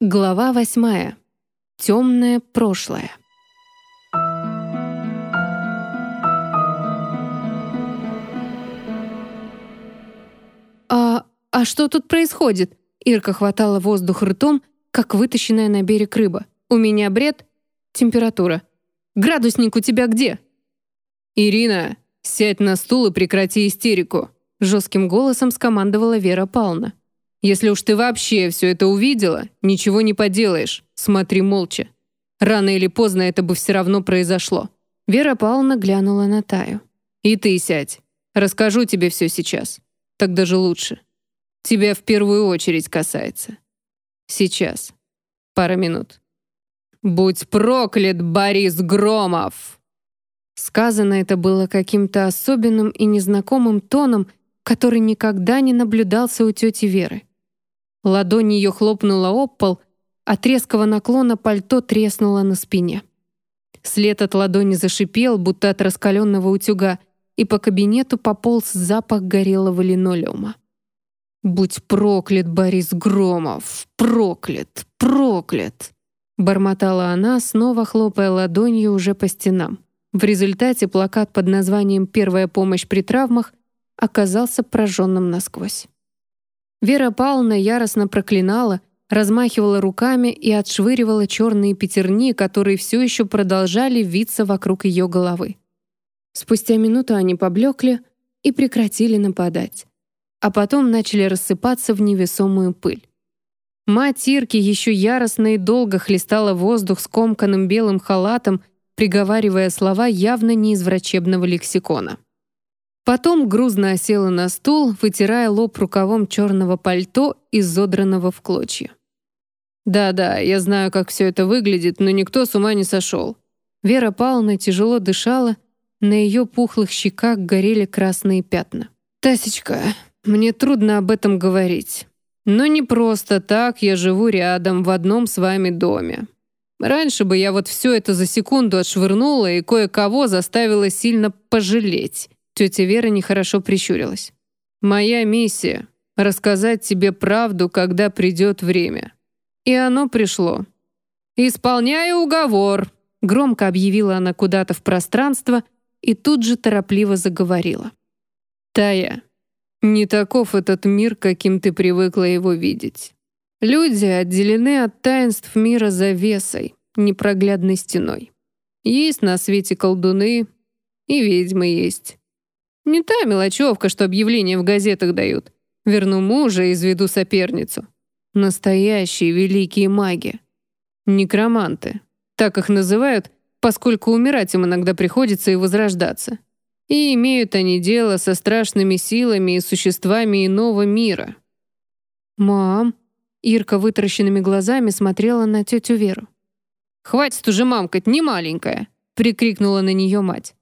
Глава восьмая. Темное прошлое. «А, а что тут происходит?» Ирка хватала воздух ртом, как вытащенная на берег рыба. «У меня бред? Температура. Градусник у тебя где?» «Ирина, сядь на стул и прекрати истерику», жестким голосом скомандовала Вера Павловна. Если уж ты вообще все это увидела, ничего не поделаешь. Смотри молча. Рано или поздно это бы все равно произошло. Вера Павловна глянула на Таю. И ты сядь. Расскажу тебе все сейчас. Так даже лучше. Тебя в первую очередь касается. Сейчас. Пара минут. «Будь проклят, Борис Громов!» Сказано это было каким-то особенным и незнакомым тоном, который никогда не наблюдался у тети Веры. Ладонь ее хлопнула об пол, от резкого наклона пальто треснуло на спине. След от ладони зашипел, будто от раскаленного утюга, и по кабинету пополз запах горелого линолеума. «Будь проклят, Борис Громов! Проклят! Проклят!» Бормотала она, снова хлопая ладонью уже по стенам. В результате плакат под названием «Первая помощь при травмах» оказался прожженным насквозь. Вера Павловна яростно проклинала, размахивала руками и отшвыривала черные пятерни, которые все еще продолжали виться вокруг ее головы. Спустя минуту они поблекли и прекратили нападать, а потом начали рассыпаться в невесомую пыль. Мать Ирки еще яростно и долго хлестала воздух скомканным белым халатом, приговаривая слова явно не из врачебного лексикона. Потом грузно осела на стул, вытирая лоб рукавом черного пальто, изодранного в клочья. «Да-да, я знаю, как все это выглядит, но никто с ума не сошел». Вера Павловна тяжело дышала, на ее пухлых щеках горели красные пятна. «Тасечка, мне трудно об этом говорить. Но не просто так я живу рядом, в одном с вами доме. Раньше бы я вот все это за секунду отшвырнула и кое-кого заставила сильно пожалеть. Тетя Вера нехорошо прищурилась. «Моя миссия — рассказать тебе правду, когда придет время. И оно пришло. «Исполняю уговор», — громко объявила она куда-то в пространство и тут же торопливо заговорила. «Тая, не таков этот мир, каким ты привыкла его видеть. Люди отделены от таинств мира завесой, непроглядной стеной. Есть на свете колдуны, и ведьмы есть. Не та мелочевка, что объявления в газетах дают. Верну мужа и изведу соперницу. Настоящие великие маги. Некроманты. Так их называют, поскольку умирать им иногда приходится и возрождаться. И имеют они дело со страшными силами и существами иного мира. «Мам!» Ирка вытаращенными глазами смотрела на тетю Веру. «Хватит уже мамкать, не маленькая!» прикрикнула на нее мать.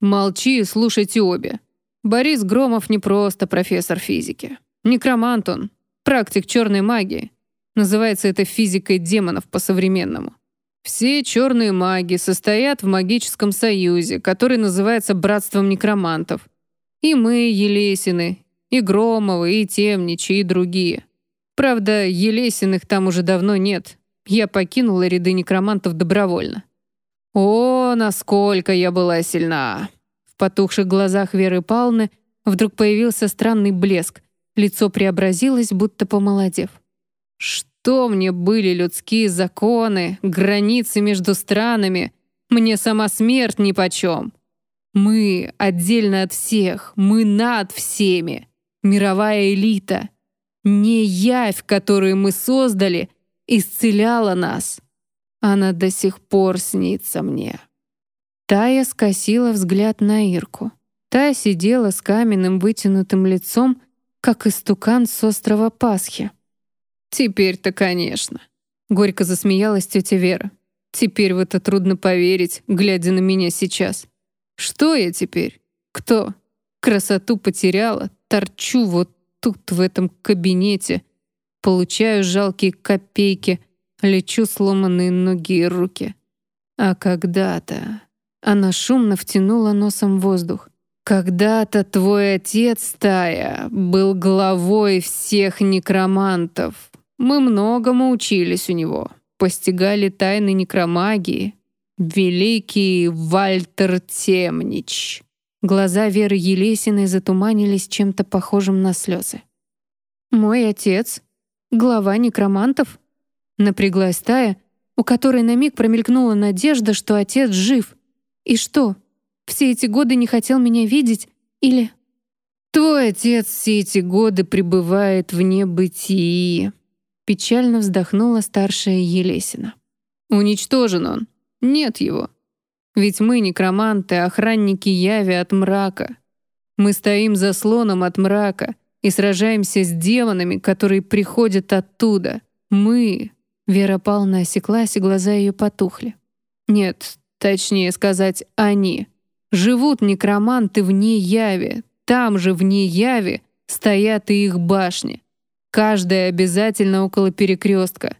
Молчи и слушайте обе. Борис Громов не просто профессор физики. Некромант он, практик черной магии. Называется это физикой демонов по-современному. Все черные маги состоят в магическом союзе, который называется Братством некромантов. И мы, Елесины, и Громовы, и Темничи, и другие. Правда, Елесиных там уже давно нет. Я покинула ряды некромантов добровольно. О, насколько я была сильна! В потухших глазах Веры Павловны вдруг появился странный блеск. Лицо преобразилось, будто помолодев. Что мне были людские законы, границы между странами? Мне сама смерть нипочем. Мы отдельно от всех, мы над всеми. Мировая элита. Не явь, которую мы создали, исцеляла нас. Она до сих пор снится мне». Тая скосила взгляд на Ирку. Та сидела с каменным вытянутым лицом, как истукан с острова Пасхи. «Теперь-то, конечно», — горько засмеялась тетя Вера. «Теперь в это трудно поверить, глядя на меня сейчас. Что я теперь? Кто? Красоту потеряла, торчу вот тут, в этом кабинете, получаю жалкие копейки — лечу сломанные ноги и руки. А когда-то... Она шумно втянула носом воздух. «Когда-то твой отец, Тая, был главой всех некромантов. Мы многому учились у него, постигали тайны некромагии. Великий Вальтер Темнич». Глаза Веры Елесиной затуманились чем-то похожим на слезы. «Мой отец? Глава некромантов?» Напряглась Тая, у которой на миг промелькнула надежда, что отец жив. «И что, все эти годы не хотел меня видеть? Или...» «Твой отец все эти годы пребывает в небытии», — печально вздохнула старшая Елесина. «Уничтожен он. Нет его. Ведь мы некроманты, охранники яви от мрака. Мы стоим за слоном от мрака и сражаемся с демонами, которые приходят оттуда. Мы...» Вера Павловна осеклась, и глаза ее потухли. «Нет, точнее сказать, они. Живут некроманты вне яви. Там же, вне яви, стоят и их башни. Каждая обязательно около перекрестка.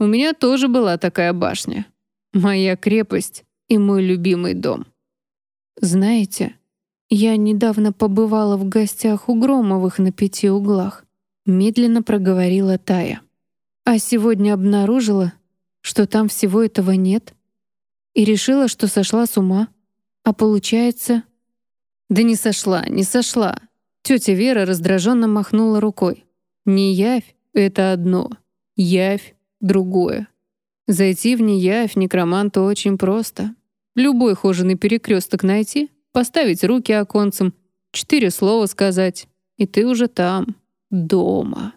У меня тоже была такая башня. Моя крепость и мой любимый дом. Знаете, я недавно побывала в гостях у Громовых на пяти углах. Медленно проговорила Тая. А сегодня обнаружила, что там всего этого нет. И решила, что сошла с ума. А получается... Да не сошла, не сошла. Тетя Вера раздраженно махнула рукой. Не явь — это одно, явь — другое. Зайти в неявь некроманту очень просто. Любой хоженый перекресток найти, поставить руки оконцем, четыре слова сказать, и ты уже там, дома.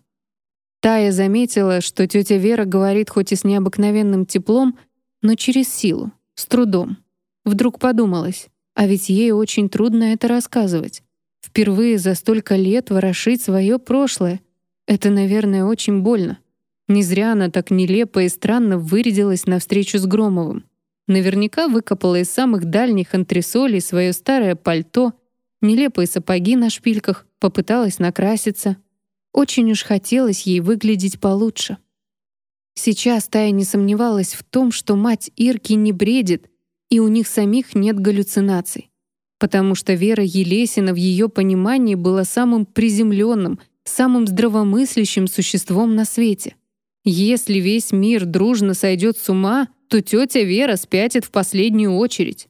Тая заметила, что тетя Вера говорит хоть и с необыкновенным теплом, но через силу, с трудом. Вдруг подумалось, а ведь ей очень трудно это рассказывать. Впервые за столько лет ворошить свое прошлое. Это, наверное, очень больно. Не зря она так нелепо и странно вырядилась на встречу с Громовым. Наверняка выкопала из самых дальних антресолей свое старое пальто, нелепые сапоги на шпильках, попыталась накраситься. Очень уж хотелось ей выглядеть получше. Сейчас Тая не сомневалась в том, что мать Ирки не бредит, и у них самих нет галлюцинаций. Потому что Вера Елесина в ее понимании была самым приземленным, самым здравомыслящим существом на свете. Если весь мир дружно сойдет с ума — то тетя Вера спятит в последнюю очередь.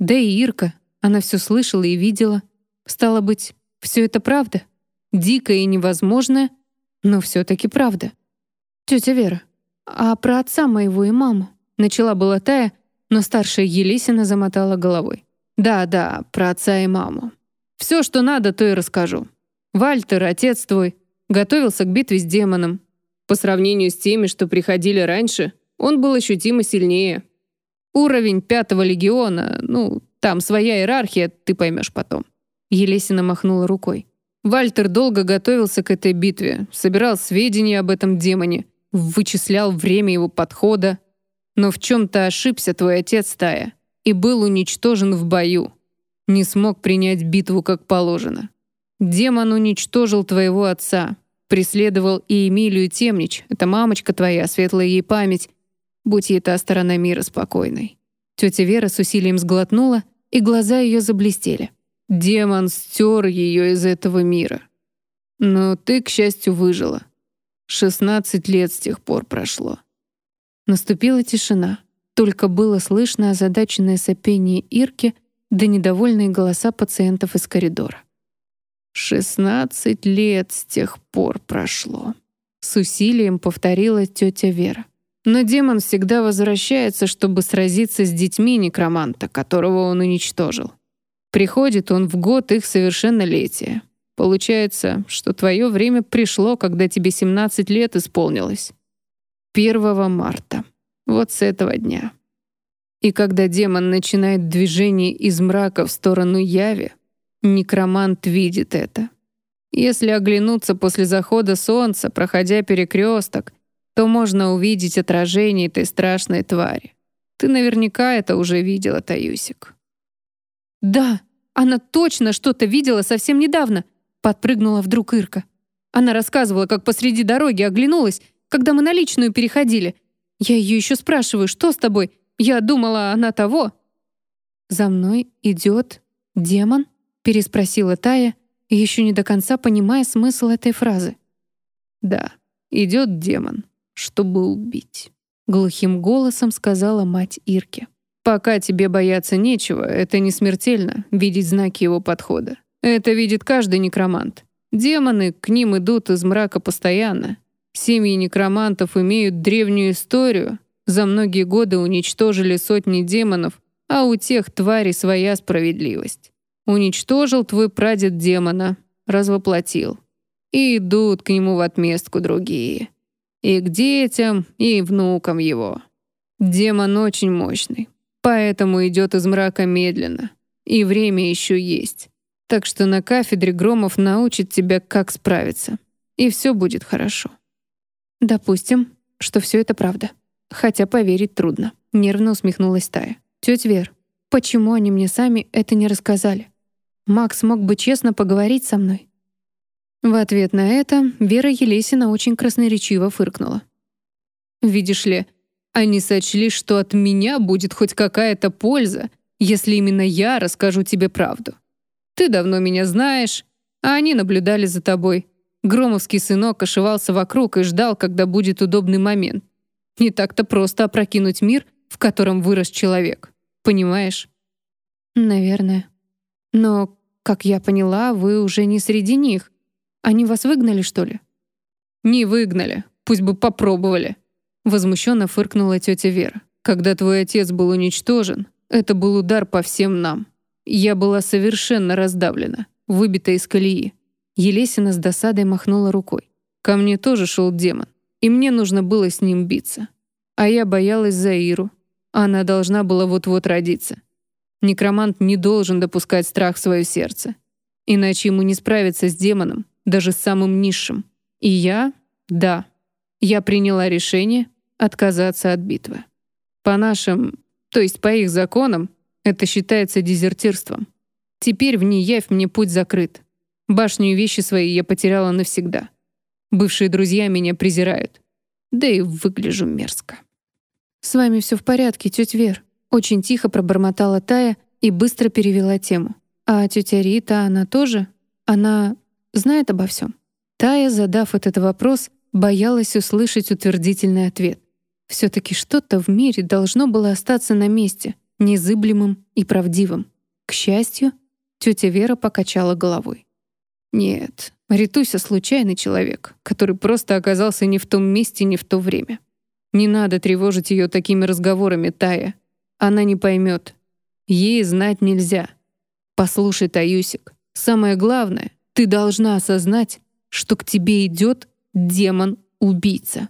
Да и Ирка, она все слышала и видела. Стало быть, все это правда. Дикая и невозможная, но все-таки правда. Тетя Вера, а про отца моего и маму? Начала была Тая, но старшая Елисина замотала головой. Да, да, про отца и маму. Все, что надо, то и расскажу. Вальтер, отец твой, готовился к битве с демоном. По сравнению с теми, что приходили раньше, он был ощутимо сильнее. Уровень пятого легиона, ну, там своя иерархия, ты поймешь потом. Елесина махнула рукой. Вальтер долго готовился к этой битве, собирал сведения об этом демоне, вычислял время его подхода. Но в чем-то ошибся твой отец, Тая, и был уничтожен в бою. Не смог принять битву как положено. Демон уничтожил твоего отца, преследовал и Эмилию Темнич, это мамочка твоя, светлая ей память, Будь ей та сторона мира спокойной. Тетя Вера с усилием сглотнула, и глаза ее заблестели. Демон стер ее из этого мира. Но ты, к счастью, выжила. Шестнадцать лет с тех пор прошло. Наступила тишина. Только было слышно озадаченное сопение Ирки да недовольные голоса пациентов из коридора. «Шестнадцать лет с тех пор прошло», — с усилием повторила тетя Вера. Но демон всегда возвращается, чтобы сразиться с детьми некроманта, которого он уничтожил. Приходит он в год их совершеннолетия. Получается, что твое время пришло, когда тебе 17 лет исполнилось. 1 марта. Вот с этого дня. И когда демон начинает движение из мрака в сторону яви, некромант видит это. Если оглянуться после захода солнца, проходя перекресток, то можно увидеть отражение этой страшной твари. Ты наверняка это уже видела, Таюсик. «Да, она точно что-то видела совсем недавно», — подпрыгнула вдруг Ирка. Она рассказывала, как посреди дороги оглянулась, когда мы на личную переходили. Я ее еще спрашиваю, что с тобой? Я думала, она того. «За мной идет демон?» — переспросила Тая, еще не до конца понимая смысл этой фразы. «Да, идет демон, чтобы убить. Глухим голосом сказала мать Ирки. Пока тебе бояться нечего, это не смертельно, видеть знаки его подхода. Это видит каждый некромант. Демоны к ним идут из мрака постоянно. Семьи некромантов имеют древнюю историю. За многие годы уничтожили сотни демонов, а у тех тварей своя справедливость. Уничтожил твой прадед демона, развоплотил. И идут к нему в отместку другие. И к детям, и внукам его. Демон очень мощный, поэтому идет из мрака медленно. И время еще есть. Так что на кафедре Громов научит тебя, как справиться. И все будет хорошо. Допустим, что все это правда. Хотя поверить трудно. Нервно усмехнулась Тая. Тетя Вер, почему они мне сами это не рассказали? Макс мог бы честно поговорить со мной. В ответ на это Вера Елесина очень красноречиво фыркнула. «Видишь ли, они сочли, что от меня будет хоть какая-то польза, если именно я расскажу тебе правду. Ты давно меня знаешь, а они наблюдали за тобой. Громовский сынок ошивался вокруг и ждал, когда будет удобный момент. Не так-то просто опрокинуть мир, в котором вырос человек. Понимаешь? Наверное. Но, как я поняла, вы уже не среди них. Они вас выгнали, что ли? Не выгнали. Пусть бы попробовали. Возмущенно фыркнула тетя Вера. Когда твой отец был уничтожен, это был удар по всем нам. Я была совершенно раздавлена, выбита из колеи. Елесина с досадой махнула рукой. Ко мне тоже шел демон, и мне нужно было с ним биться. А я боялась за Иру. Она должна была вот-вот родиться. Некромант не должен допускать страх в свое сердце. Иначе ему не справиться с демоном, даже самым низшим. И я, да, я приняла решение отказаться от битвы. По нашим, то есть по их законам, это считается дезертирством. Теперь в Неявь мне путь закрыт. Башню и вещи свои я потеряла навсегда. Бывшие друзья меня презирают. Да и выгляжу мерзко. «С вами все в порядке, тетя Вер», очень тихо пробормотала Тая и быстро перевела тему. «А тетя Рита, она тоже? Она знает обо всем?» Тая, задав этот вопрос, боялась услышать утвердительный ответ. все таки что-то в мире должно было остаться на месте, незыблемым и правдивым. К счастью, тетя Вера покачала головой. «Нет, Ритуся — случайный человек, который просто оказался не в том месте, не в то время. Не надо тревожить ее такими разговорами, Тая. Она не поймет. Ей знать нельзя. Послушай, Таюсик, самое главное, ты должна осознать, что к тебе идет демон-убийца.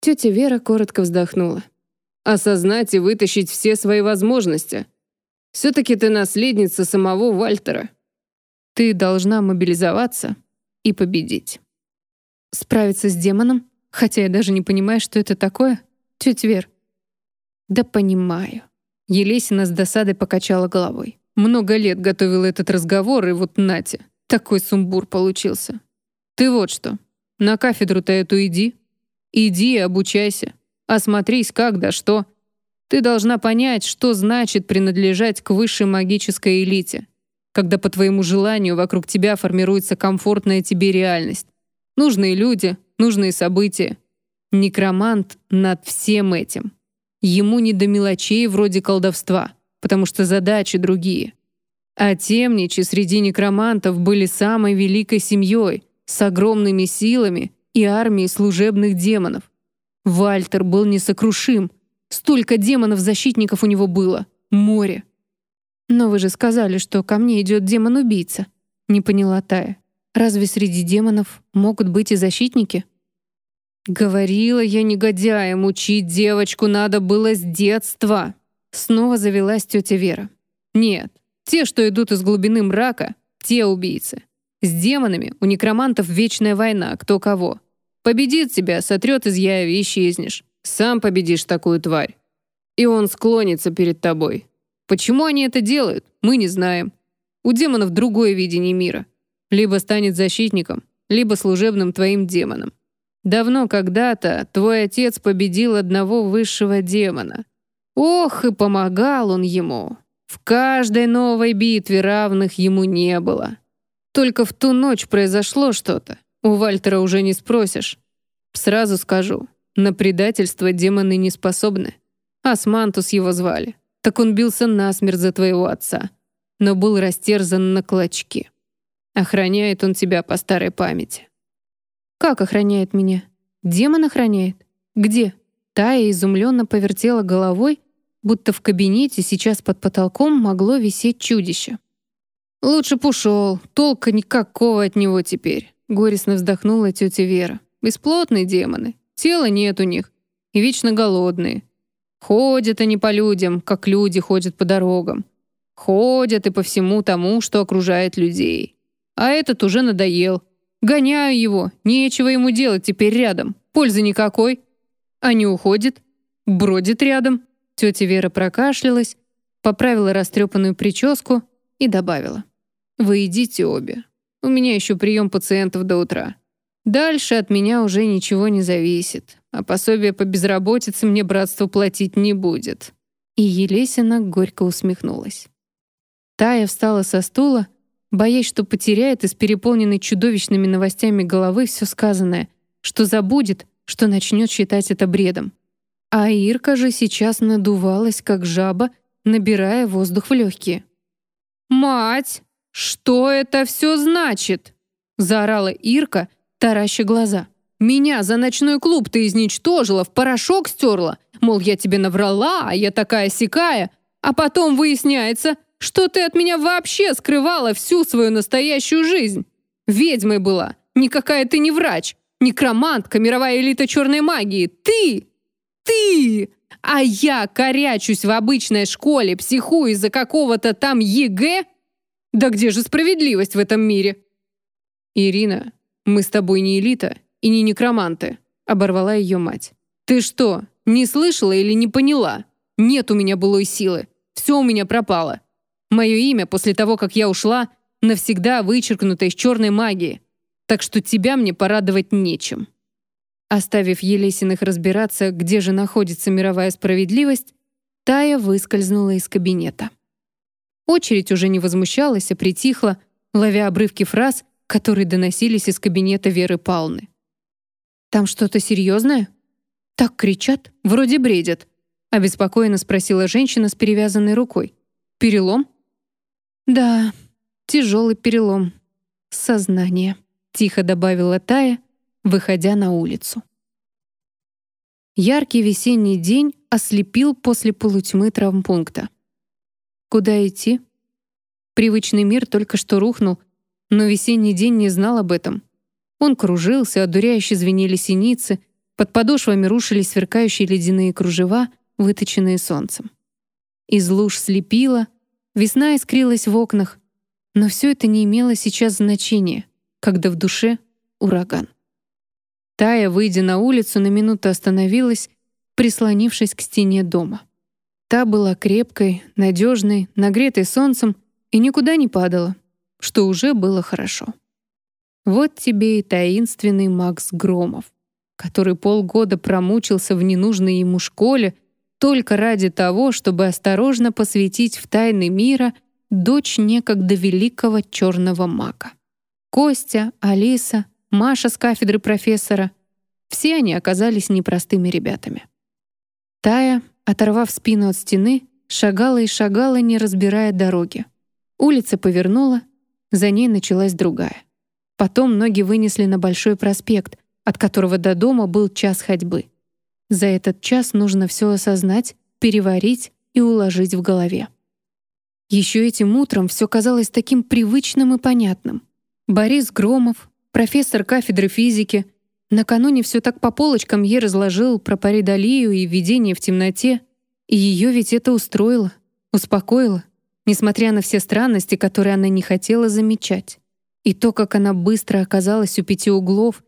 Тетя Вера коротко вздохнула. Осознать и вытащить все свои возможности. Все-таки ты наследница самого Вальтера. Ты должна мобилизоваться и победить. Справиться с демоном? Хотя я даже не понимаю, что это такое. Тетя Вер. Да понимаю. Елесина с досадой покачала головой. Много лет готовила этот разговор, и вот нате, такой сумбур получился. Ты вот что, на кафедру-то эту иди. Иди и обучайся. Осмотрись как да что. Ты должна понять, что значит принадлежать к высшей магической элите, когда по твоему желанию вокруг тебя формируется комфортная тебе реальность. Нужные люди, нужные события. Некромант над всем этим. Ему не до мелочей вроде колдовства, потому что задачи другие. А темничи среди некромантов были самой великой семьей, с огромными силами и армией служебных демонов. Вальтер был несокрушим. Столько демонов-защитников у него было. Море. «Но вы же сказали, что ко мне идет демон-убийца», — не поняла Тая. «Разве среди демонов могут быть и защитники?» «Говорила я негодяям, учить девочку надо было с детства!» Снова завелась тетя Вера. «Нет, те, что идут из глубины мрака, те убийцы. С демонами у некромантов вечная война, кто кого. Победит тебя, сотрет из яви, исчезнешь. Сам победишь такую тварь. И он склонится перед тобой. Почему они это делают, мы не знаем. У демонов другое видение мира. Либо станет защитником, либо служебным твоим демоном. Давно когда-то твой отец победил одного высшего демона. Ох, и помогал он ему. В каждой новой битве равных ему не было. Только в ту ночь произошло что-то. У Вальтера уже не спросишь. Сразу скажу, на предательство демоны не способны. Асмантус его звали. Так он бился насмерть за твоего отца, но был растерзан на клочки. Охраняет он тебя по старой памяти. Как охраняет меня? Демон охраняет? Где? Тая изумленно повертела головой, будто в кабинете сейчас под потолком могло висеть чудище. «Лучше б ушел, толка никакого от него теперь», — горестно вздохнула тетя Вера. «Бесплотные демоны, тела нет у них, и вечно голодные. Ходят они по людям, как люди ходят по дорогам. Ходят и по всему тому, что окружает людей. А этот уже надоел. Гоняю его, нечего ему делать теперь рядом, пользы никакой. А не уходит, бродит рядом». Тетя Вера прокашлялась, поправила растрепанную прическу и добавила. «Вы идите обе. У меня еще прием пациентов до утра. Дальше от меня уже ничего не зависит, а пособие по безработице мне братство платить не будет». И Елесина горько усмехнулась. Тая встала со стула, боясь, что потеряет из переполненной чудовищными новостями головы все сказанное, что забудет, что начнет считать это бредом. А Ирка же сейчас надувалась, как жаба, набирая воздух в легкие. «Мать, что это все значит?» — заорала Ирка, тараща глаза. «Меня за ночной клуб ты изничтожила, в порошок стерла. Мол, я тебе наврала, а я такая-сякая. А потом выясняется, что ты от меня вообще скрывала всю свою настоящую жизнь. Ведьмой была, никакая ты не врач, некромантка, мировая элита черной магии. Ты! Ты! А я корячусь в обычной школе, психую из-за какого-то там ЕГЭ? Да где же справедливость в этом мире? Ирина, мы с тобой не элита и не некроманты, оборвала ее мать. Ты что, не слышала или не поняла? Нет у меня былой силы. Все у меня пропало. Мое имя после того, как я ушла, навсегда вычеркнуто из черной магии. Так что тебя мне порадовать нечем. Оставив Елесиных разбираться, где же находится мировая справедливость, Тая выскользнула из кабинета. Очередь уже не возмущалась, а притихла, ловя обрывки фраз, которые доносились из кабинета Веры Палны. «Там что-то серьезное? Так кричат, вроде бредят», обеспокоенно спросила женщина с перевязанной рукой. «Перелом?» «Да, тяжелый перелом. Сознание», тихо добавила Тая, выходя на улицу. Яркий весенний день ослепил после полутьмы травмпункта. Куда идти? Привычный мир только что рухнул, но весенний день не знал об этом. Он кружился, одуряюще звенели синицы, под подошвами рушились сверкающие ледяные кружева, выточенные солнцем. Из луж слепило, весна искрилась в окнах, но все это не имело сейчас значения, когда в душе ураган. Тая, выйдя на улицу, на минуту остановилась, прислонившись к стене дома. Та была крепкой, надежной, нагретой солнцем и никуда не падала, что уже было хорошо. Вот тебе и таинственный Макс Громов, который полгода промучился в ненужной ему школе только ради того, чтобы осторожно посвятить в тайны мира дочь некогда великого черного мага. Костя, Алиса — Маша с кафедры профессора. Все они оказались непростыми ребятами. Тая, оторвав спину от стены, шагала и шагала, не разбирая дороги. Улица повернула, за ней началась другая. Потом ноги вынесли на большой проспект, от которого до дома был час ходьбы. За этот час нужно все осознать, переварить и уложить в голове. Еще этим утром все казалось таким привычным и понятным. Борис Громов, профессор кафедры физики. Накануне все так по полочкам ей разложил про паридолию и видение в темноте. И ее ведь это устроило, успокоило, несмотря на все странности, которые она не хотела замечать. И то, как она быстро оказалась у пяти углов,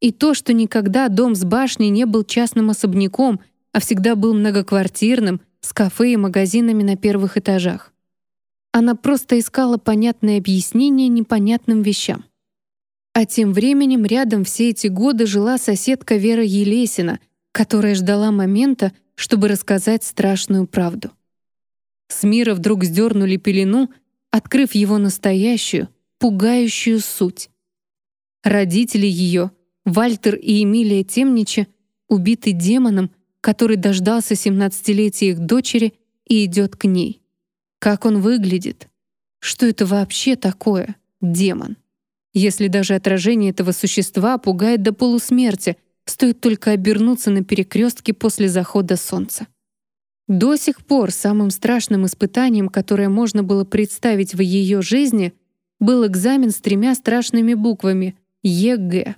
и то, что никогда дом с башней не был частным особняком, а всегда был многоквартирным, с кафе и магазинами на первых этажах. Она просто искала понятное объяснение непонятным вещам. А тем временем рядом все эти годы жила соседка Вера Елесина, которая ждала момента, чтобы рассказать страшную правду. С мира вдруг сдернули пелену, открыв его настоящую, пугающую суть. Родители ее, Вальтер и Эмилия Темнича убиты демоном, который дождался 17-летия их дочери и идет к ней. Как он выглядит? Что это вообще такое? Демон. Если даже отражение этого существа пугает до полусмерти, стоит только обернуться на перекрестке после захода солнца. До сих пор самым страшным испытанием, которое можно было представить в ее жизни, был экзамен с тремя страшными буквами — ЕГЭ.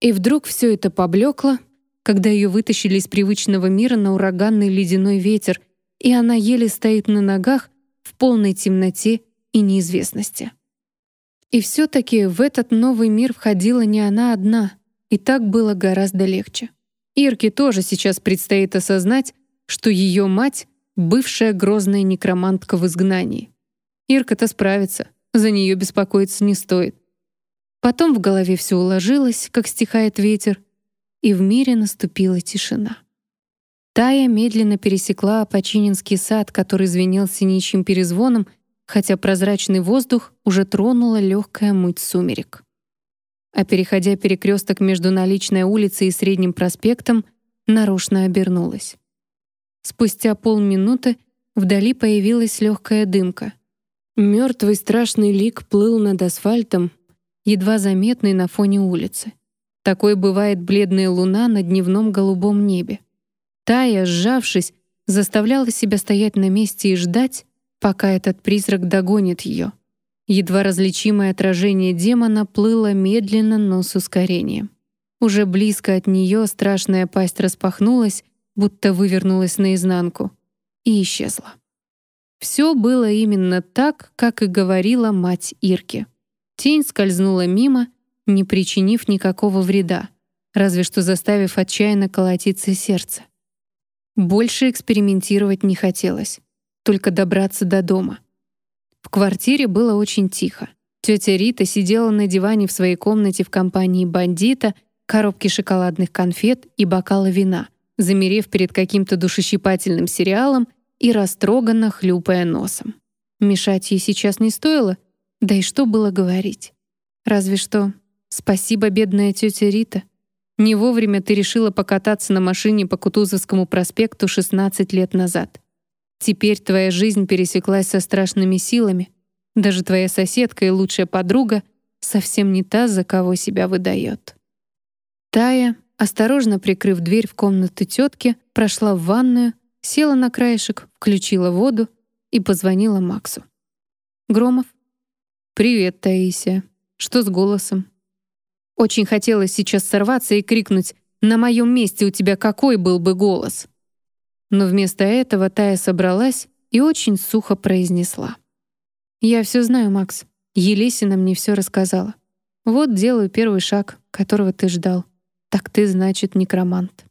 И вдруг все это поблекло, когда ее вытащили из привычного мира на ураганный ледяной ветер, и она еле стоит на ногах в полной темноте и неизвестности. И все-таки в этот новый мир входила не она одна, и так было гораздо легче. Ирке тоже сейчас предстоит осознать, что ее мать — бывшая грозная некромантка в изгнании. Ирка-то справится, за нее беспокоиться не стоит. Потом в голове все уложилось, как стихает ветер, и в мире наступила тишина. Тая медленно пересекла Апочининский сад, который звенел синичьим перезвоном, хотя прозрачный воздух уже тронула легкая муть сумерек. А переходя перекресток между наличной улицей и Средним проспектом, нарочно обернулась. Спустя полминуты вдали появилась легкая дымка. Мертвый страшный лик плыл над асфальтом, едва заметный на фоне улицы. Такой бывает бледная луна на дневном голубом небе. Тая, сжавшись, заставляла себя стоять на месте и ждать, пока этот призрак догонит ее. Едва различимое отражение демона плыло медленно, но с ускорением. Уже близко от нее страшная пасть распахнулась, будто вывернулась наизнанку, и исчезла. Все было именно так, как и говорила мать Ирки. Тень скользнула мимо, не причинив никакого вреда, разве что заставив отчаянно колотиться сердце. Больше экспериментировать не хотелось, только добраться до дома. В квартире было очень тихо. Тетя Рита сидела на диване в своей комнате в компании бандита, коробки шоколадных конфет и бокала вина — замерев перед каким-то душещипательным сериалом и растроганно хлюпая носом. Мешать ей сейчас не стоило, да и что было говорить. Разве что «Спасибо, бедная тетя Рита. Не вовремя ты решила покататься на машине по Кутузовскому проспекту 16 лет назад. Теперь твоя жизнь пересеклась со страшными силами. Даже твоя соседка и лучшая подруга совсем не та, за кого себя выдает». Тая, Осторожно прикрыв дверь в комнату тетки, прошла в ванную, села на краешек, включила воду и позвонила Максу. «Громов?» «Привет, Таисия. Что с голосом?» Очень хотелось сейчас сорваться и крикнуть «На моем месте у тебя какой был бы голос?» Но вместо этого Тая собралась и очень сухо произнесла. «Я все знаю, Макс. Елесина мне все рассказала. Вот делаю первый шаг, которого ты ждал. «Так ты, значит, некромант».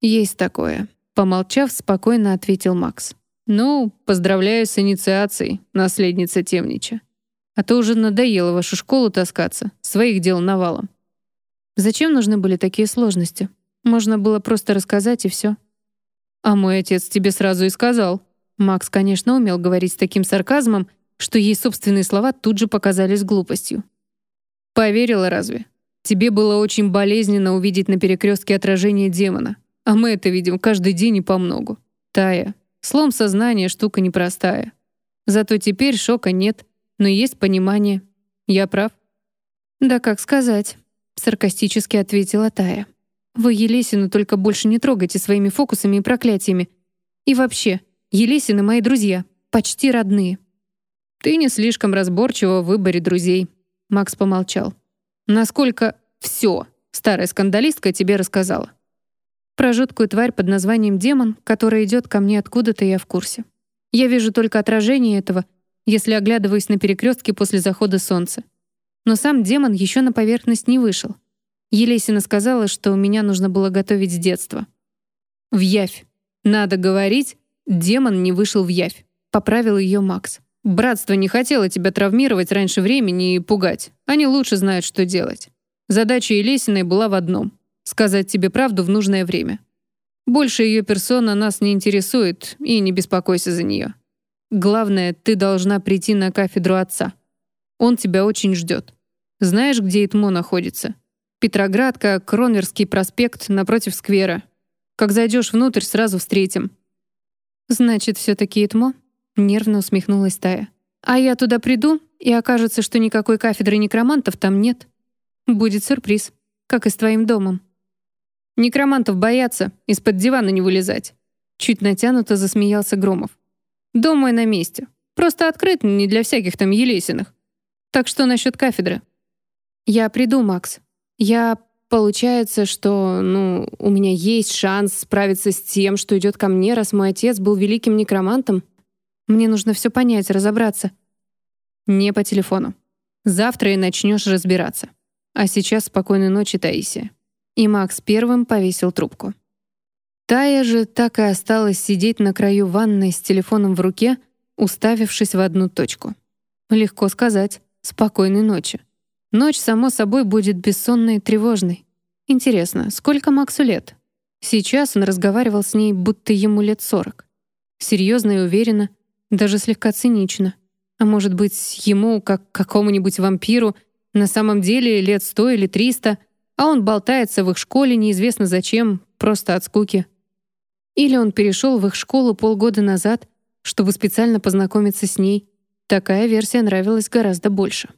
«Есть такое», — помолчав, спокойно ответил Макс. «Ну, поздравляю с инициацией, наследница Темнича. А то уже надоело вашу школу таскаться, своих дел навалом». «Зачем нужны были такие сложности? Можно было просто рассказать, и все. «А мой отец тебе сразу и сказал». Макс, конечно, умел говорить с таким сарказмом, что ей собственные слова тут же показались глупостью. «Поверила разве? Тебе было очень болезненно увидеть на перекрестке отражение демона, а мы это видим каждый день и помногу. Тая, слом сознания — штука непростая. Зато теперь шока нет, но есть понимание. Я прав? Да как сказать, саркастически ответила Тая. Вы Елесину только больше не трогайте своими фокусами и проклятиями. И вообще, Елесины мои друзья, почти родные. Ты не слишком разборчива в выборе друзей. Макс помолчал. Насколько все старая скандалистка тебе рассказала. Про жуткую тварь под названием демон, которая идет ко мне откуда-то, я в курсе. Я вижу только отражение этого, если оглядываюсь на перекрестке после захода солнца. Но сам демон еще на поверхность не вышел. Елесина сказала, что у меня нужно было готовить с детства. В явь. Надо говорить, демон не вышел в явь. Поправил ее Макс. Братство не хотело тебя травмировать раньше времени и пугать. Они лучше знают, что делать. Задача Елесиной была в одном — сказать тебе правду в нужное время. Больше ее персона нас не интересует, и не беспокойся за нее. Главное, ты должна прийти на кафедру отца. Он тебя очень ждет. Знаешь, где Итмо находится? Петроградка, Кронверский проспект, напротив сквера. Как зайдешь внутрь, сразу встретим». «Значит, все-таки ИТМО?» — нервно усмехнулась Тая. «А я туда приду, и окажется, что никакой кафедры некромантов там нет. Будет сюрприз, как и с твоим домом». «Некромантов боятся, из-под дивана не вылезать». Чуть натянуто засмеялся Громов. «Дом мой на месте. Просто открыт не для всяких там Елесиных. Так что насчет кафедры?» «Я приду, Макс. Я Получается, что, ну, у меня есть шанс справиться с тем, что идет ко мне, раз мой отец был великим некромантом. Мне нужно все понять, разобраться. Не по телефону. Завтра и начнешь разбираться. А сейчас спокойной ночи, Таисия. И Макс первым повесил трубку. Тая же так и осталась сидеть на краю ванной с телефоном в руке, уставившись в одну точку. Легко сказать «спокойной ночи». Ночь, само собой, будет бессонной и тревожной. Интересно, сколько Максу лет? Сейчас он разговаривал с ней, будто ему лет сорок. Серьезно и уверенно, даже слегка цинично. А может быть, ему, как какому-нибудь вампиру, на самом деле лет сто или триста, а он болтается в их школе неизвестно зачем, просто от скуки. Или он перешел в их школу полгода назад, чтобы специально познакомиться с ней. Такая версия нравилась гораздо больше.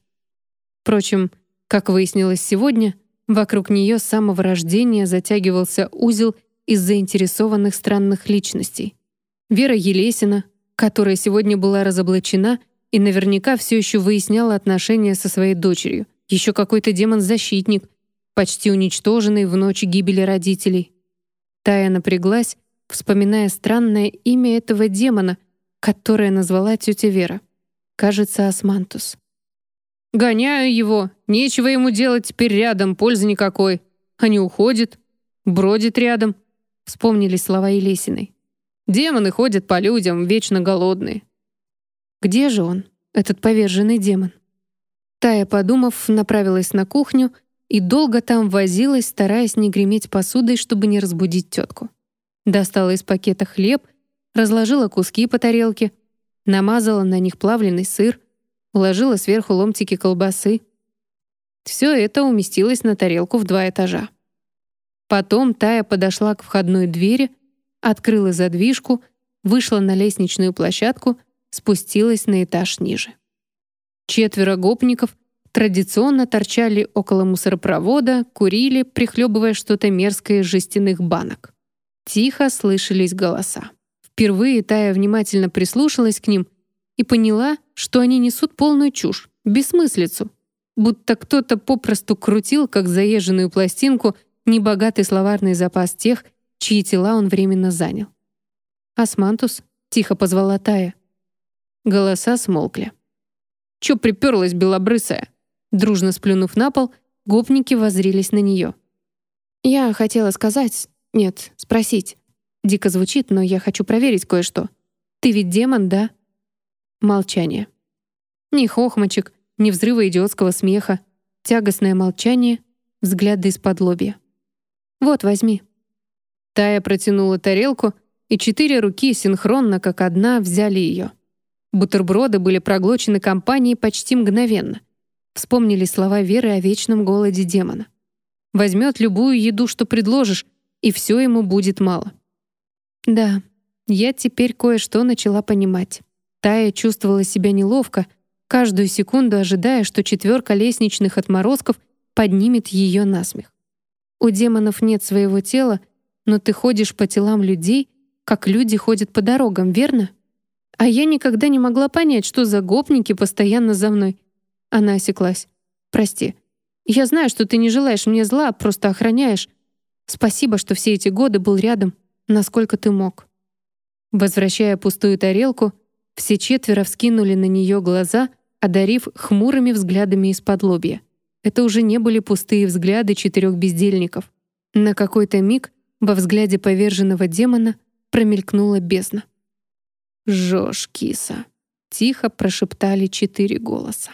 Впрочем, как выяснилось сегодня, вокруг нее с самого рождения затягивался узел из заинтересованных странных личностей. Вера Елесина, которая сегодня была разоблачена и наверняка все еще выясняла отношения со своей дочерью, еще какой-то демон-защитник, почти уничтоженный в ночь гибели родителей. Тая напряглась, вспоминая странное имя этого демона, которое назвала тетя Вера. Кажется, Османтус. Гоняю его, нечего ему делать теперь рядом, пользы никакой. А не уходит, бродит рядом. Вспомнили слова Елесиной. Демоны ходят по людям, вечно голодные. Где же он, этот поверженный демон? Тая, подумав, направилась на кухню и долго там возилась, стараясь не греметь посудой, чтобы не разбудить тетку. Достала из пакета хлеб, разложила куски по тарелке, намазала на них плавленый сыр, уложила сверху ломтики колбасы. Все это уместилось на тарелку в два этажа. Потом Тая подошла к входной двери, открыла задвижку, вышла на лестничную площадку, спустилась на этаж ниже. Четверо гопников традиционно торчали около мусоропровода, курили, прихлебывая что-то мерзкое из жестяных банок. Тихо слышались голоса. Впервые Тая внимательно прислушалась к ним и поняла, что они несут полную чушь, бессмыслицу. Будто кто-то попросту крутил, как заезженную пластинку, небогатый словарный запас тех, чьи тела он временно занял. «Османтус?» — тихо позвала Тая. Голоса смолкли. «Чё приперлась белобрысая?» Дружно сплюнув на пол, гопники воззрились на нее. «Я хотела сказать... Нет, спросить. Дико звучит, но я хочу проверить кое-что. Ты ведь демон, да?» Молчание. Ни хохмочек, ни взрыва идиотского смеха. Тягостное молчание, взгляды из-под лобья. «Вот, возьми». Тая протянула тарелку, и четыре руки синхронно, как одна, взяли ее. Бутерброды были проглочены компанией почти мгновенно. Вспомнили слова Веры о вечном голоде демона. Возьмет любую еду, что предложишь, и все ему будет мало. Да, я теперь кое-что начала понимать. Тая чувствовала себя неловко, каждую секунду ожидая, что четверка лестничных отморозков поднимет ее насмех. У демонов нет своего тела, но ты ходишь по телам людей, как люди ходят по дорогам, верно? А я никогда не могла понять, что за гопники постоянно за мной. Она осеклась. «Прости. Я знаю, что ты не желаешь мне зла, просто охраняешь. Спасибо, что все эти годы был рядом, насколько ты мог». Возвращая пустую тарелку, все четверо вскинули на нее глаза, одарив хмурыми взглядами из-под лобья. Это уже не были пустые взгляды четырех бездельников. На какой-то миг во взгляде поверженного демона промелькнула бездна. «Жжешь, киса!» — тихо прошептали четыре голоса.